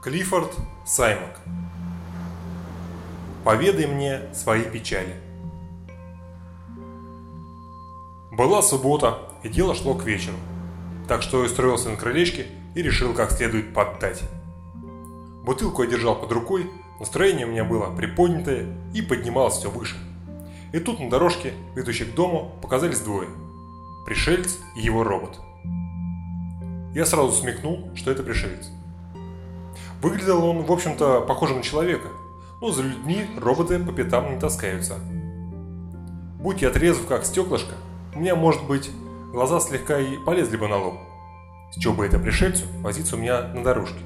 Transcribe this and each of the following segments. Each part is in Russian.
Клиффорд Саймак Поведай мне свои печали Была суббота, и дело шло к вечеру. Так что я устроился на крылечке и решил как следует поддать. Бутылку я держал под рукой, настроение у меня было приподнятое и поднималось все выше. И тут на дорожке, ведущей к дому, показались двое. Пришелец и его робот. Я сразу смекнул, что это пришелец. Выглядел он, в общем-то, похожим на человека, но за людьми роботы по пятам не таскаются. Будь я трезв, как стеклышко, у меня, может быть, глаза слегка и полезли бы на лоб. С чего бы это пришельцу возиться у меня на дорожке?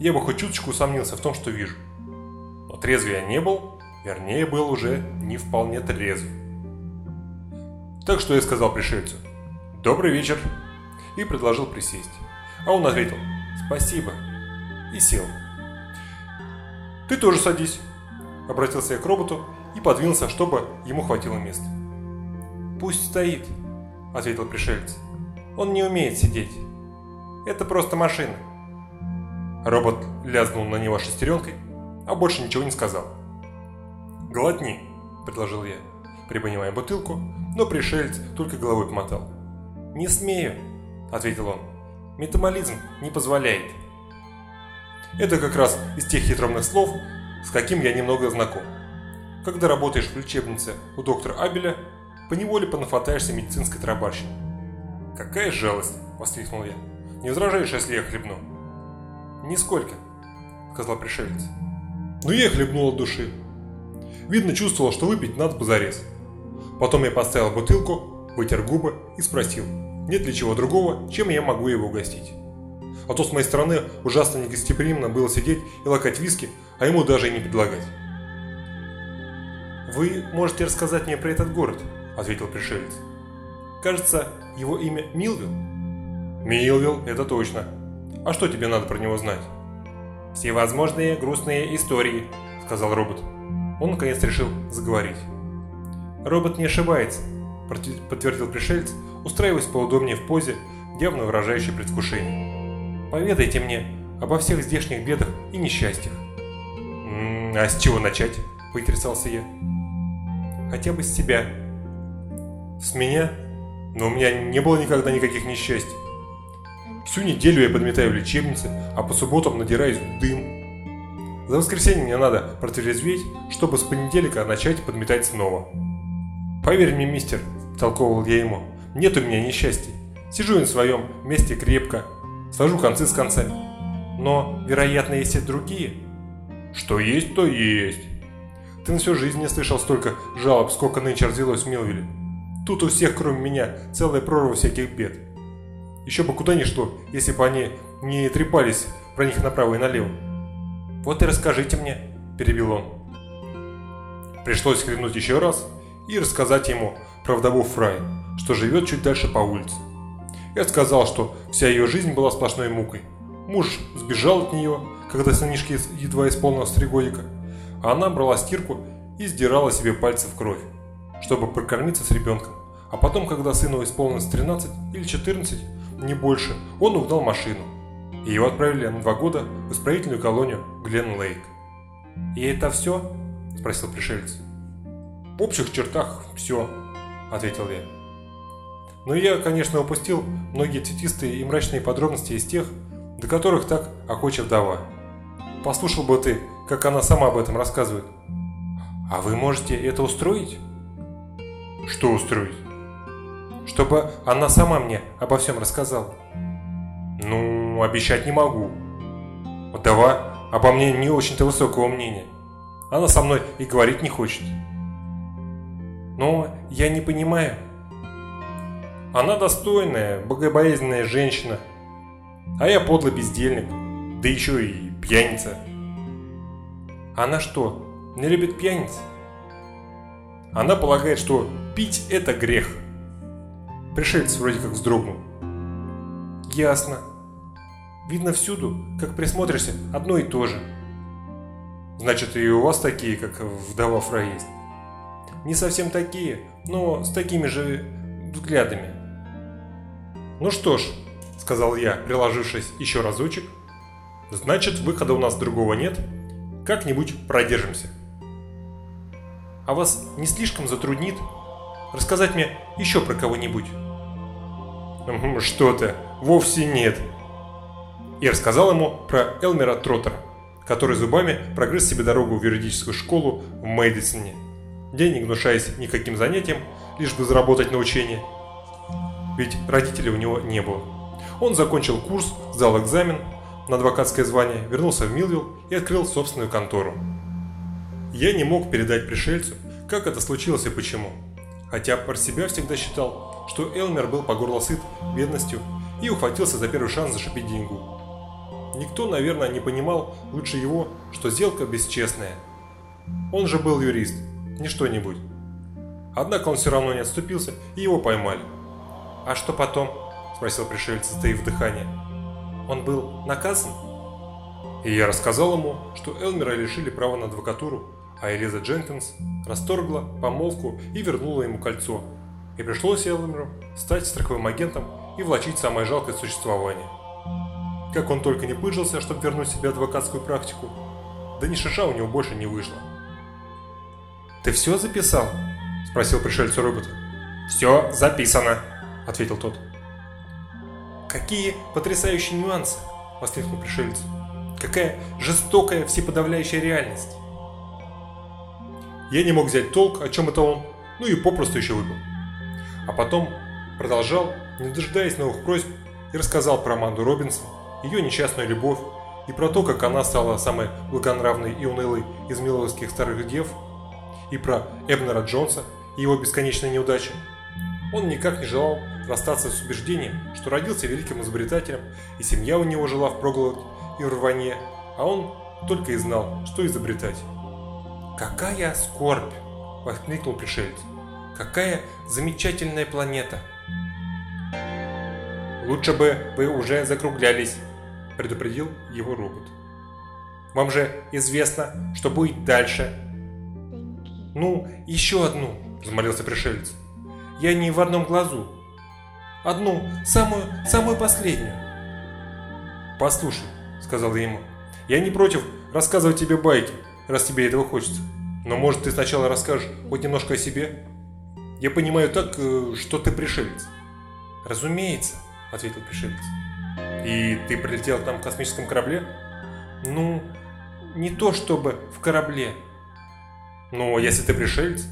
Я бы хоть чуточку усомнился в том, что вижу. Но трезвый я не был, вернее, был уже не вполне трезв. Так что я сказал пришельцу «Добрый вечер» и предложил присесть. А он ответил «Спасибо» и сел. «Ты тоже садись», – обратился я к роботу и подвинулся, чтобы ему хватило места. «Пусть стоит», – ответил пришелец. «Он не умеет сидеть. Это просто машина». Робот лязнул на него шестеренкой, а больше ничего не сказал. «Глотни», – предложил я, приподнимая бутылку, но пришелец только головой помотал. «Не смею», – ответил он. «Метаболизм не позволяет». Это как раз из тех хитромных слов, с каким я немного знаком. Когда работаешь в лечебнице у доктора Абеля, поневоле понафатаешься медицинской тарабарщины. «Какая жалость!» – воскликнул я. «Не возражаешь, если я хлебну?» «Нисколько», – сказал пришелец. Но я хлебнул от души. Видно, чувствовал, что выпить надо позарез. Потом я поставил бутылку, вытер губы и спросил, нет ли чего другого, чем я могу его угостить. А то с моей стороны ужасно негостеприимно было сидеть и лакать виски, а ему даже и не предлагать. «Вы можете рассказать мне про этот город?» – ответил пришелец. «Кажется, его имя Милвилл?» «Милвилл, это точно. А что тебе надо про него знать?» «Всевозможные грустные истории», – сказал робот. Он наконец решил заговорить. «Робот не ошибается», – подтвердил пришелец, устраиваясь поудобнее в позе, явно выражающей предвкушение. Поведайте мне обо всех здешних бедах и несчастьях. «А с чего начать?» – поинтересовался я. «Хотя бы с тебя». «С меня? Но у меня не было никогда никаких несчастий. Всю неделю я подметаю в лечебнице, а по субботам надираюсь дым. За воскресенье мне надо протрезветь, чтобы с понедельника начать подметать снова. Поверь мне, мистер, толковал я ему, нет у меня несчастья. Сижу я на своем месте крепко, Свожу концы с концами. Но, вероятно, есть и другие. Что есть, то есть. Ты на всю жизнь не слышал столько жалоб, сколько нынче родилось в Милвилле. Тут у всех, кроме меня, целая прорва всяких бед. Еще бы куда ни шло, если бы они не трепались про них направо и налево. Вот и расскажите мне, перебил он. Пришлось хлебнуть еще раз и рассказать ему про вдову Фрай, что живет чуть дальше по улице. Я сказал, что вся ее жизнь была сплошной мукой. Муж сбежал от нее, когда сынишке едва исполнилось три годика, а она брала стирку и сдирала себе пальцы в кровь, чтобы прокормиться с ребенком. А потом, когда сыну исполнилось 13 или 14, не больше, он угнал машину. И его отправили на два года в исправительную колонию Глен Лейк. «И это все?» – спросил пришелец. «В общих чертах все», – ответил я. Но я, конечно, упустил многие цветистые и мрачные подробности из тех, до которых так охоча вдова. Послушал бы ты, как она сама об этом рассказывает. А вы можете это устроить? Что устроить? Чтобы она сама мне обо всем рассказала. Ну, обещать не могу. Вдова обо мне не очень-то высокого мнения. Она со мной и говорить не хочет. Но я не понимаю, она достойная, богобоязненная женщина. А я подлый бездельник, да еще и пьяница. Она что, не любит пьяниц? Она полагает, что пить это грех. Пришелец вроде как вздрогнул. Ясно. Видно всюду, как присмотришься, одно и то же. Значит, и у вас такие, как вдова Фра есть. Не совсем такие, но с такими же взглядами. «Ну что ж», – сказал я, приложившись еще разочек, Значит, выхода у нас другого нет. Как-нибудь продержимся. А вас не слишком затруднит рассказать мне еще про кого-нибудь? Что то вовсе нет. И рассказал ему про Элмера Троттера, который зубами прогрыз себе дорогу в юридическую школу в Мэдисоне, где не гнушаясь никаким занятием, лишь бы заработать на учение. Ведь родителей у него не было. Он закончил курс, сдал экзамен на адвокатское звание, вернулся в Милвилл и открыл собственную контору. Я не мог передать пришельцу, как это случилось и почему. Хотя про себя всегда считал, что Элмер был по горло сыт бедностью и ухватился за первый шанс зашибить деньгу. Никто, наверное, не понимал лучше его, что сделка бесчестная. Он же был юрист, не что-нибудь. Однако он все равно не отступился, и его поймали. «А что потом?» – спросил пришелец, затаив дыхание. «Он был наказан?» И я рассказал ему, что Элмера лишили права на адвокатуру, а Элиза Дженкинс расторгла помолвку и вернула ему кольцо. И пришлось Элмеру стать страховым агентом и влачить самое жалкое существование. Как он только не пыжился, чтобы вернуть себе адвокатскую практику, да ни шиша у него больше не вышло. «Ты все записал?» – спросил пришельца робота. «Все записано», – ответил тот. «Какие потрясающие нюансы!» – воскликнул пришелец. «Какая жестокая всеподавляющая реальность!» Я не мог взять толк, о чем это он, ну и попросту еще выпил. А потом продолжал, не дожидаясь новых просьб, и рассказал про Аманду Робинсон, ее несчастную любовь, и про то, как она стала самой благонравной и унылой из миловских старых дев, и про Эбнера Джонса и его бесконечные неудачи. Он никак не желал расстаться с убеждением, что родился великим изобретателем, и семья у него жила в проголод и в рванье, а он только и знал, что изобретать. «Какая скорбь!» – воскликнул пришелец. «Какая замечательная планета!» «Лучше бы вы уже закруглялись», – предупредил его робот. «Вам же известно, что будет дальше». «Ну, еще одну», – взмолился пришелец. «Я не в одном глазу. Одну, самую, самую последнюю». «Послушай», – сказал я ему, – «я не против рассказывать тебе байки, раз тебе этого хочется. Но может ты сначала расскажешь хоть немножко о себе? Я понимаю так, э, что ты пришелец». «Разумеется», – ответил пришелец. «И ты прилетел там в космическом корабле?» «Ну, не то чтобы в корабле». «Ну, если ты пришелец,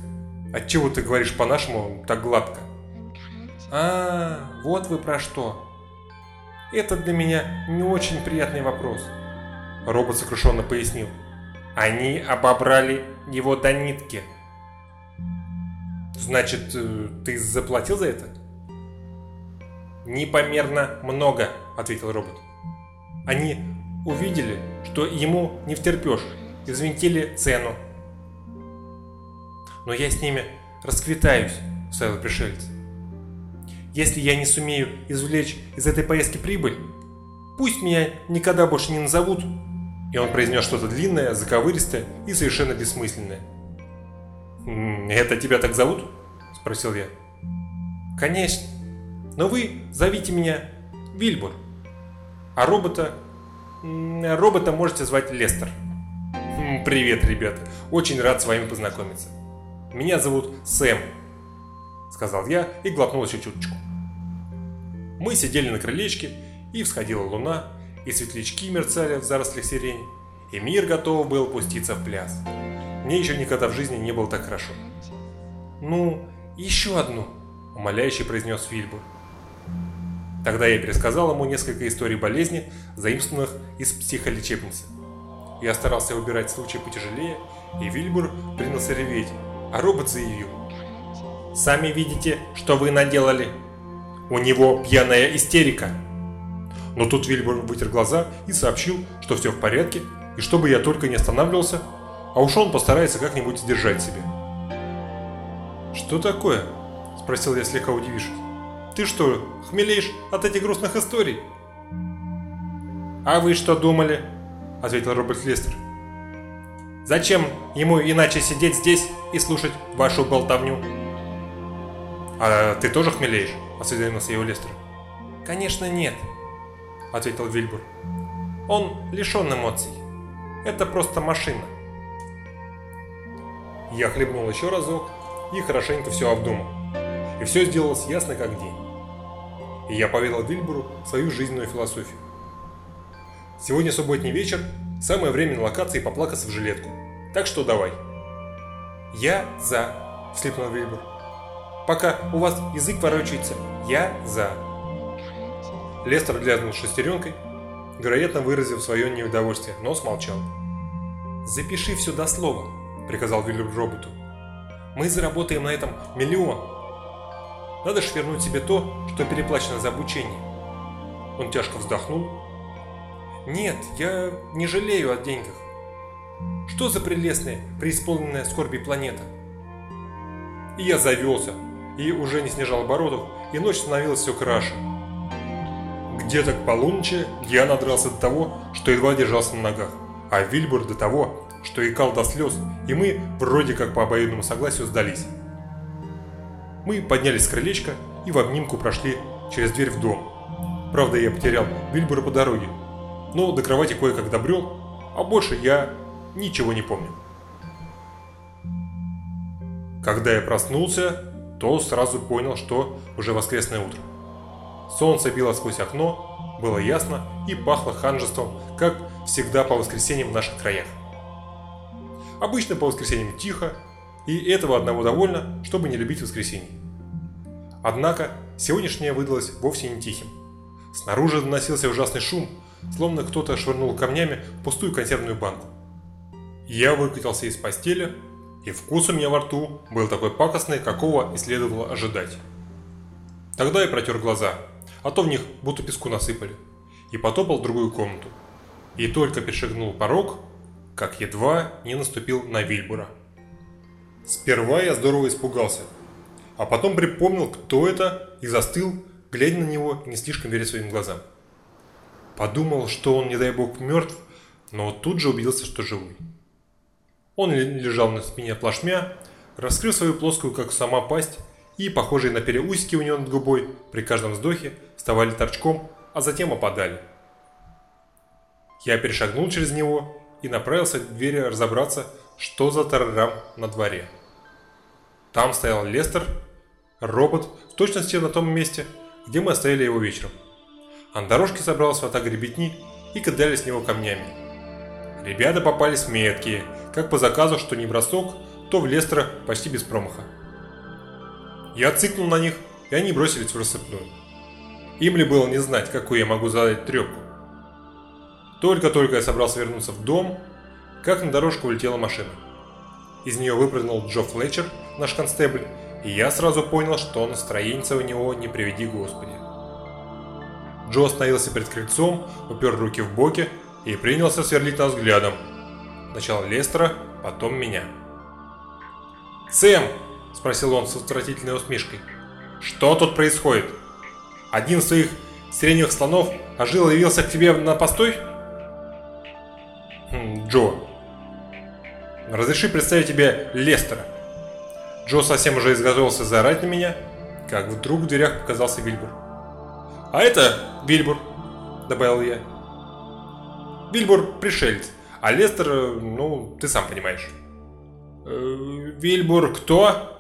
отчего ты говоришь по-нашему так гладко?» «А, вот вы про что!» «Это для меня не очень приятный вопрос», – робот сокрушенно пояснил. «Они обобрали его до нитки». «Значит, э, ты заплатил за это?» «Непомерно много», – ответил робот. «Они увидели, что ему не втерпешь, и взвинтили цену». «Но я с ними расквитаюсь», – вставил пришелец. «Если я не сумею извлечь из этой поездки прибыль, пусть меня никогда больше не назовут». И он произнес что-то длинное, заковыристое и совершенно бессмысленное. «Это тебя так зовут?» – спросил я. «Конечно. Но вы зовите меня Вильбур. А робота... Робота можете звать Лестер. Привет, ребята. Очень рад с вами познакомиться. Меня зовут Сэм, сказал я и глотнул еще чуточку. Мы сидели на крылечке, и всходила луна, и светлячки мерцали в зарослях сирени, и мир готов был пуститься в пляс. Мне еще никогда в жизни не было так хорошо. «Ну, еще одну», – умоляюще произнес Фильбур. Тогда я пересказал ему несколько историй болезни, заимствованных из психолечебницы. Я старался выбирать случаи потяжелее, и Вильбур принялся реветь, а робот заявил. «Сами видите, что вы наделали. У него пьяная истерика». Но тут Вильбур вытер глаза и сообщил, что все в порядке, и чтобы я только не останавливался, а уж он постарается как-нибудь сдержать себя. «Что такое?» – спросил я слегка удивившись. Ты что, хмелеешь от этих грустных историй? А вы что думали? Ответил Роберт Лестер. Зачем ему иначе сидеть здесь и слушать вашу болтовню? А ты тоже хмелеешь? Осведомился его Лестер. Конечно нет, ответил Вильбур. Он лишен эмоций. Это просто машина. Я хлебнул еще разок и хорошенько все обдумал. И все сделалось ясно как день. И я поведал Вильбуру свою жизненную философию. Сегодня субботний вечер, самое время на локации поплакаться в жилетку. Так что давай. Я за, вслипнул Вильбур. Пока у вас язык ворочается, я за. Лестер глянул шестеренкой, вероятно выразив свое неудовольствие, но смолчал. «Запиши все до слова», – приказал Вильбур роботу. «Мы заработаем на этом миллион. Надо ж вернуть себе то, что переплачено за обучение». Он тяжко вздохнул. «Нет, я не жалею о деньгах. Что за прелестная, преисполненная скорби планета?» И я завелся, и уже не снижал оборотов, и ночь становилась все краше. Где-то к полуночи я надрался до того, что едва держался на ногах, а Вильбур до того, что икал до слез, и мы вроде как по обоюдному согласию сдались. Мы поднялись с крылечка и в обнимку прошли через дверь в дом. Правда, я потерял Вильбура по дороге, но до кровати кое-как добрел, а больше я ничего не помню. Когда я проснулся, то сразу понял, что уже воскресное утро. Солнце било сквозь окно, было ясно и пахло ханжеством, как всегда по воскресеньям в наших краях. Обычно по воскресеньям тихо, и этого одного довольно, чтобы не любить воскресенье. Однако, сегодняшнее выдалось вовсе не тихим. Снаружи доносился ужасный шум, словно кто-то швырнул камнями пустую консервную банку. Я выкатился из постели, и вкус у меня во рту был такой пакостный, какого и следовало ожидать. Тогда я протер глаза, а то в них будто песку насыпали, и потопал в другую комнату. И только перешагнул порог, как едва не наступил на Вильбура. Сперва я здорово испугался, а потом припомнил, кто это, и застыл, глядя на него не слишком веря своим глазам. Подумал, что он, не дай бог, мертв, но тут же убедился, что живой. Он лежал на спине плашмя, раскрыв свою плоскую, как сама пасть, и, похожие на переусики у него над губой, при каждом вздохе вставали торчком, а затем опадали. Я перешагнул через него и направился к двери разобраться, что за тарарам на дворе. Там стоял Лестер, робот, в точности на том месте, где мы оставили его вечером. А на дорожке собралась ватага и кидали с него камнями. Ребята попались меткие, как по заказу, что не бросок, то в Лестера почти без промаха. Я цикнул на них, и они бросились в рассыпную. Им ли было не знать, какую я могу задать трепку? Только-только я собрался вернуться в дом, как на дорожку улетела машина. Из нее выпрыгнул Джо Флетчер, наш констебль, и я сразу понял, что настроение у него не приведи Господи. Джо остановился перед крыльцом, упер руки в боки и принялся сверлить нас взглядом. Сначала Лестера, потом меня. «Сэм!» – спросил он с отвратительной усмешкой. «Что тут происходит? Один из своих средних слонов ожил и явился к тебе на постой?» хм, «Джо, разреши представить тебе Лестера». Джо совсем уже изготовился заорать на меня, как вдруг в дверях показался Вильбур. «А это Вильбур», – добавил я. «Вильбур – пришелец, а Лестер, ну, ты сам понимаешь». Э, «Вильбур кто?»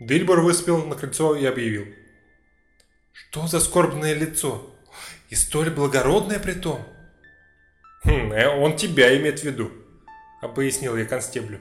Вильбур выспел на крыльцо и объявил. «Что за скорбное лицо? И столь благородное при том?» «Хм, э, он тебя имеет в виду», – пояснил я констеблю.